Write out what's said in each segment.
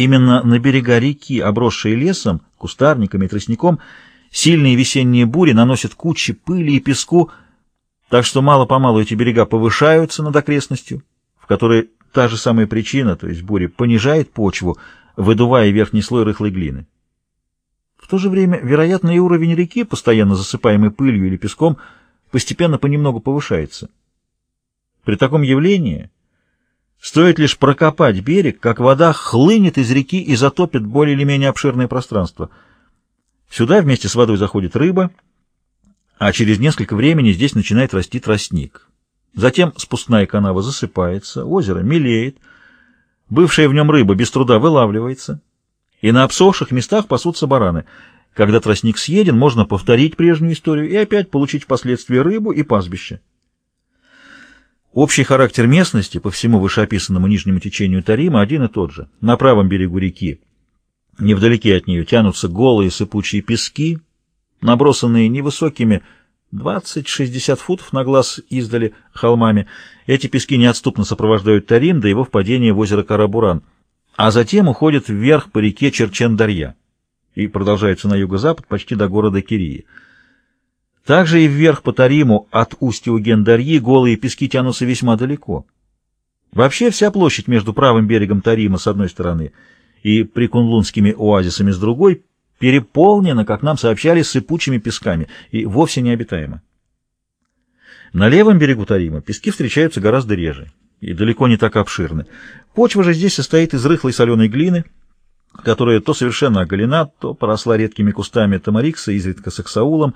Именно на берега реки, обросшие лесом, кустарниками и тростником, сильные весенние бури наносят кучи пыли и песку, так что мало-помалу эти берега повышаются над окрестностью, в которой та же самая причина, то есть буря, понижает почву, выдувая верхний слой рыхлой глины. В то же время, вероятно, и уровень реки, постоянно засыпаемый пылью или песком, постепенно понемногу повышается. При таком явлении стоит лишь прокопать берег, как вода хлынет из реки и затопит более или менее обширное пространство. Сюда вместе с водой заходит рыба, а через несколько времени здесь начинает расти тростник. Затем спускная канава засыпается, озеро мелеет, бывшая в нем рыба без труда вылавливается, и на обсохших местах пасутся бараны. Когда тростник съеден, можно повторить прежнюю историю и опять получить впоследствии рыбу и пастбище. Общий характер местности по всему вышеописанному нижнему течению Тарима один и тот же. На правом берегу реки, невдалеке от нее, тянутся голые сыпучие пески, набросанные невысокими 20-60 футов на глаз издали холмами. Эти пески неотступно сопровождают Тарим до его впадения в озеро Карабуран, а затем уходят вверх по реке Черчендарья и продолжаются на юго-запад почти до города Кирии. Также и вверх по Тариму от устья Угендарьи голые пески тянутся весьма далеко. Вообще вся площадь между правым берегом Тарима с одной стороны и прикунлунскими оазисами с другой переполнена, как нам сообщали, сыпучими песками и вовсе необитаема. На левом берегу Тарима пески встречаются гораздо реже и далеко не так обширны. Почва же здесь состоит из рыхлой соленой глины, которая то совершенно оголена, то поросла редкими кустами тамарикса, изредка саксаулом,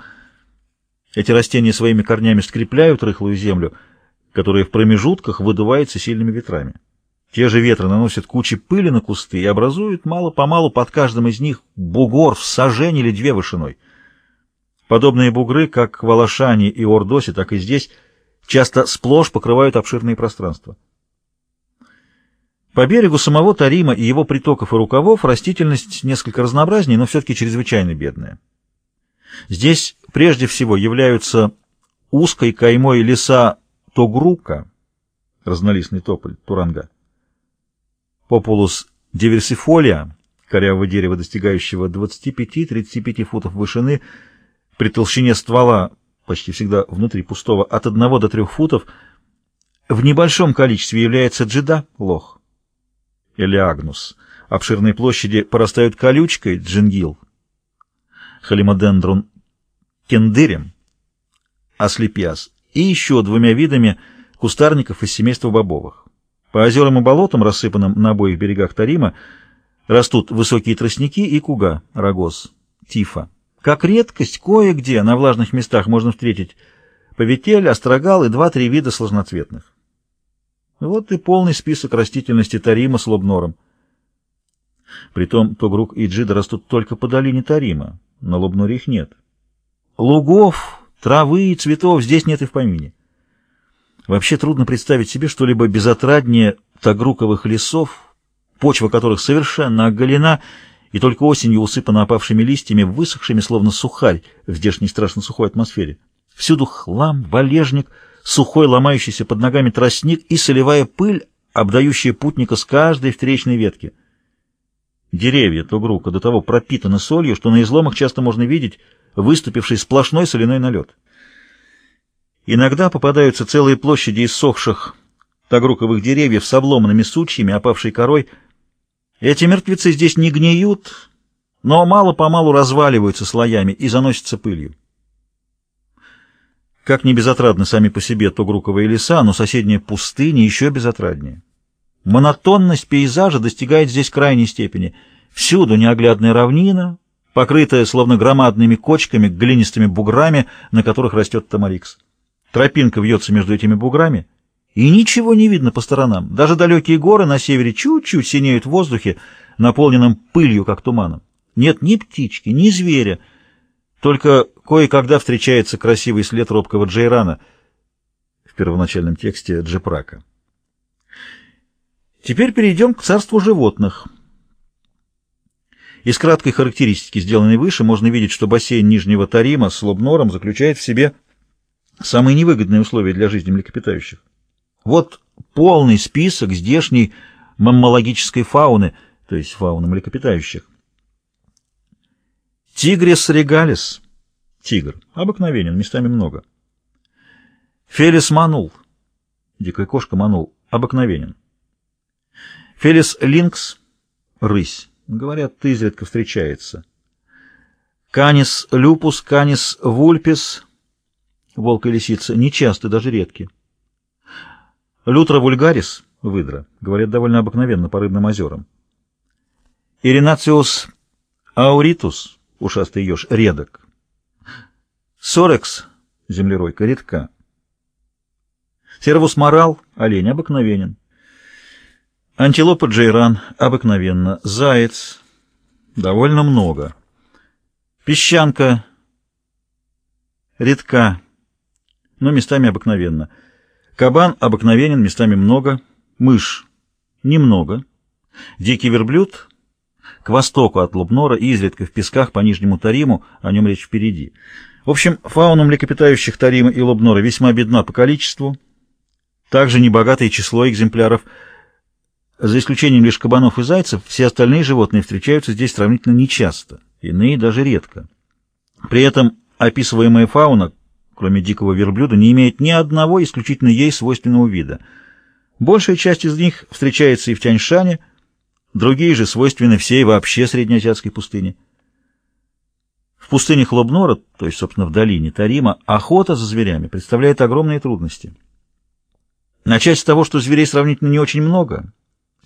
эти растения своими корнями скрепляют рыхлую землю, которая в промежутках выдувается сильными ветрами. Те же ветры наносят кучи пыли на кусты и образуют мало-помалу под каждым из них бугор в сажень или две вышиной. Подобные бугры, как в Алашане и Ордосе, так и здесь, часто сплошь покрывают обширные пространства. По берегу самого Тарима и его притоков и рукавов растительность несколько разнообразнее, но все-таки чрезвычайно бедная. Здесь прежде всего являются узкой каймой леса Тогрука, разнолистный тополь Туранга, Популус диверсифолия, корявого дерева, достигающего 25-35 футов вышины, при толщине ствола, почти всегда внутри пустого, от 1 до 3 футов, в небольшом количестве является джида, лох, или агнус. Обширные площади порастают колючкой, джингил, халимодендрон кендырем, аслепиас, и еще двумя видами кустарников из семейства бобовых. По озерам и болотам, рассыпанным на обоих берегах Тарима, растут высокие тростники и куга, рогоз, тифа. Как редкость, кое-где на влажных местах можно встретить поветель, острогал и два-три вида сложноцветных. Вот и полный список растительности Тарима с лобнором. Притом Тогрук и Джида растут только по долине Тарима, на Лобноре их нет. Лугов, травы и цветов здесь нет и в помине. Вообще трудно представить себе что-либо безотраднее тагруковых лесов, почва которых совершенно оголена и только осенью усыпана опавшими листьями, высохшими, словно сухарь в здешней страшно сухой атмосфере. Всюду хлам, валежник, сухой ломающийся под ногами тростник и солевая пыль, обдающая путника с каждой встречной ветки. Деревья Тугрука до того пропитаны солью, что на изломах часто можно видеть выступивший сплошной соляной налет. Иногда попадаются целые площади иссохших тагруковых деревьев с обломанными сучьями, опавшей корой. Эти мертвецы здесь не гниют, но мало-помалу разваливаются слоями и заносятся пылью. Как не безотрадны сами по себе Тогруковые леса, но соседняя пустыня еще безотраднее. Монотонность пейзажа достигает здесь крайней степени. Всюду неоглядная равнина, покрытая словно громадными кочками, глинистыми буграми, на которых растет тамарикс. Тропинка вьется между этими буграми, и ничего не видно по сторонам. Даже далекие горы на севере чуть-чуть синеют в воздухе, наполненном пылью, как туманом. Нет ни птички, ни зверя, только кое-когда встречается красивый след робкого джейрана в первоначальном тексте Джепрака. Теперь перейдем к царству животных. Из краткой характеристики, сделанной выше, можно видеть, что бассейн Нижнего Тарима с Лобнором заключает в себе самые невыгодные условия для жизни млекопитающих. Вот полный список здешней маммологической фауны, то есть фауна млекопитающих. Тигрис регалис, тигр, обыкновенен, местами много. Фелис манул, дикая кошка манул, обыкновенен. Фелис линкс, рысь, говорят, изредка встречается. Канис люпус, канис вульпис, волк и лисица, нечасты, даже редки. Лютра вульгарис, выдра, говорят, довольно обыкновенно по рыбным озерам. Иринациус ауритус, ушастый еж, редок. Сорекс, землеройка, редка. Сервус морал, олень, обыкновенен. Антилопа джейран, обыкновенно. Заяц, довольно много. Песчанка, редка, но местами обыкновенно. Кабан обыкновенен, местами много. Мышь немного. Дикий верблюд к востоку от Лубнора, изредка в песках по Нижнему Тариму, о нем речь впереди. В общем, фауна млекопитающих Тарима и Лубнора весьма бедна по количеству, также небогатое число экземпляров. За исключением лишь кабанов и зайцев, все остальные животные встречаются здесь сравнительно нечасто, иные даже редко. При этом описываемая фауна, кроме дикого верблюда, не имеет ни одного исключительно ей свойственного вида. Большая часть из них встречается и в Тяньшане, другие же свойственны всей вообще среднеазиатской пустыне. В пустыне Хлобнора, то есть, собственно, в долине Тарима, охота за зверями представляет огромные трудности. Начать с того, что зверей сравнительно не очень много,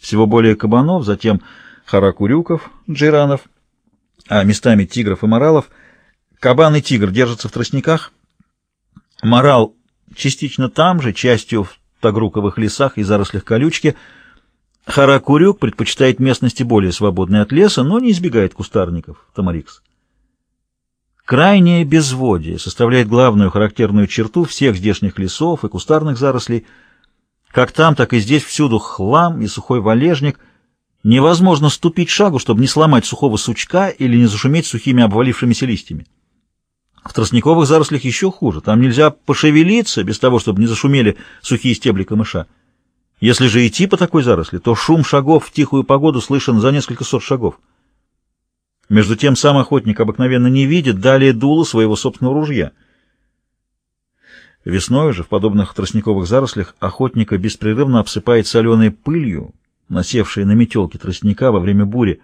всего более кабанов, затем харакурюков, джиранов, а местами тигров и моралов. Кабан и тигр держатся в тростниках, морал частично там же, частью в тагруковых лесах и зарослях колючки – Харакурюк предпочитает местности более свободные от леса, но не избегает кустарников, Тамарикс. Крайнее безводие составляет главную характерную черту всех здешних лесов и кустарных зарослей. Как там, так и здесь всюду хлам и сухой валежник. Невозможно ступить шагу, чтобы не сломать сухого сучка или не зашуметь сухими обвалившимися листьями. В тростниковых зарослях еще хуже. Там нельзя пошевелиться без того, чтобы не зашумели сухие стебли камыша. Если же идти по такой заросли, то шум шагов в тихую погоду слышен за несколько сот шагов. Между тем сам охотник обыкновенно не видит далее дула своего собственного ружья. Весной же в подобных тростниковых зарослях охотника беспрерывно обсыпает соленой пылью, насевшей на метелке тростника во время бури.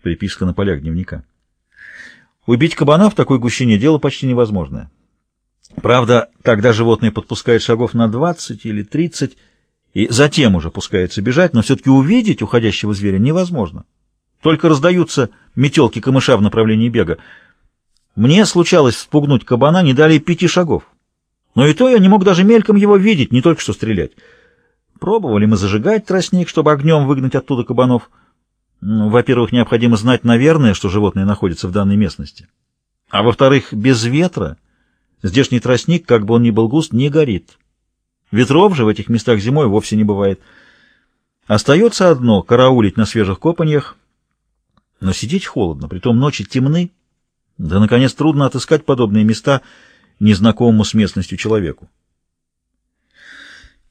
Приписка на полях дневника. Убить кабана в такой гущине дело почти невозможное. Правда, тогда животное подпускает шагов на 20 или 30 и затем уже пускается бежать, но все-таки увидеть уходящего зверя невозможно. Только раздаются метелки камыша в направлении бега. Мне случалось спугнуть кабана не далее пяти шагов. Но и то я не мог даже мельком его видеть, не только что стрелять. Пробовали мы зажигать тростник, чтобы огнем выгнать оттуда кабанов. Ну, во-первых, необходимо знать, наверное, что животное находится в данной местности. А во-вторых, без ветра здешний тростник, как бы он ни был густ, не горит. Ветров же в этих местах зимой вовсе не бывает. Остается одно — караулить на свежих копаньях, но сидеть холодно, притом ночи темны, да, наконец, трудно отыскать подобные места незнакомому с местностью человеку.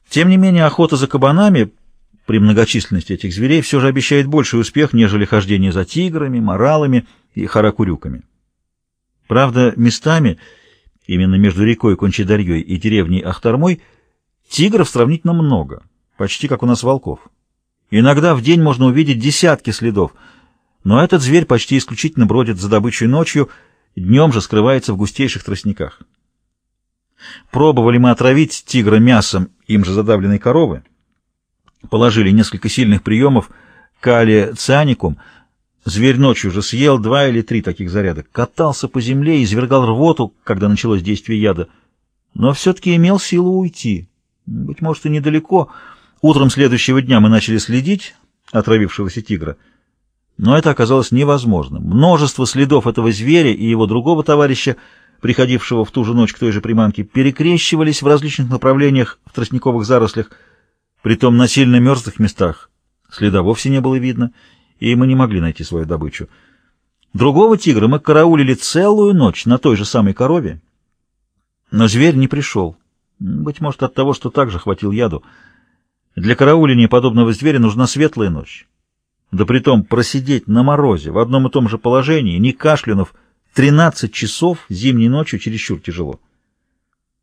Тем не менее, охота за кабанами при многочисленности этих зверей все же обещает больший успех, нежели хождение за тиграми, моралами и харакурюками. Правда, местами, именно между рекой Кончидарьей и деревней Ахтармой, Тигров сравнительно много, почти как у нас волков. Иногда в день можно увидеть десятки следов, но этот зверь почти исключительно бродит за добычей ночью, днем же скрывается в густейших тростниках. Пробовали мы отравить тигра мясом им же задавленной коровы, положили несколько сильных приемов калия цианикум, зверь ночью же съел два или три таких заряда, катался по земле извергал рвоту, когда началось действие яда, но все-таки имел силу уйти. Быть может, и недалеко. Утром следующего дня мы начали следить отравившегося тигра, но это оказалось невозможным. Множество следов этого зверя и его другого товарища, приходившего в ту же ночь к той же приманке, перекрещивались в различных направлениях в тростниковых зарослях, притом на сильно мерзлых местах. Следа вовсе не было видно, и мы не могли найти свою добычу. Другого тигра мы караулили целую ночь на той же самой корове, но зверь не пришел. Быть может, от того, что также хватил яду. Для карауления подобного зверя нужна светлая ночь. Да притом просидеть на морозе в одном и том же положении, не кашлянув, 13 часов зимней ночью чересчур тяжело.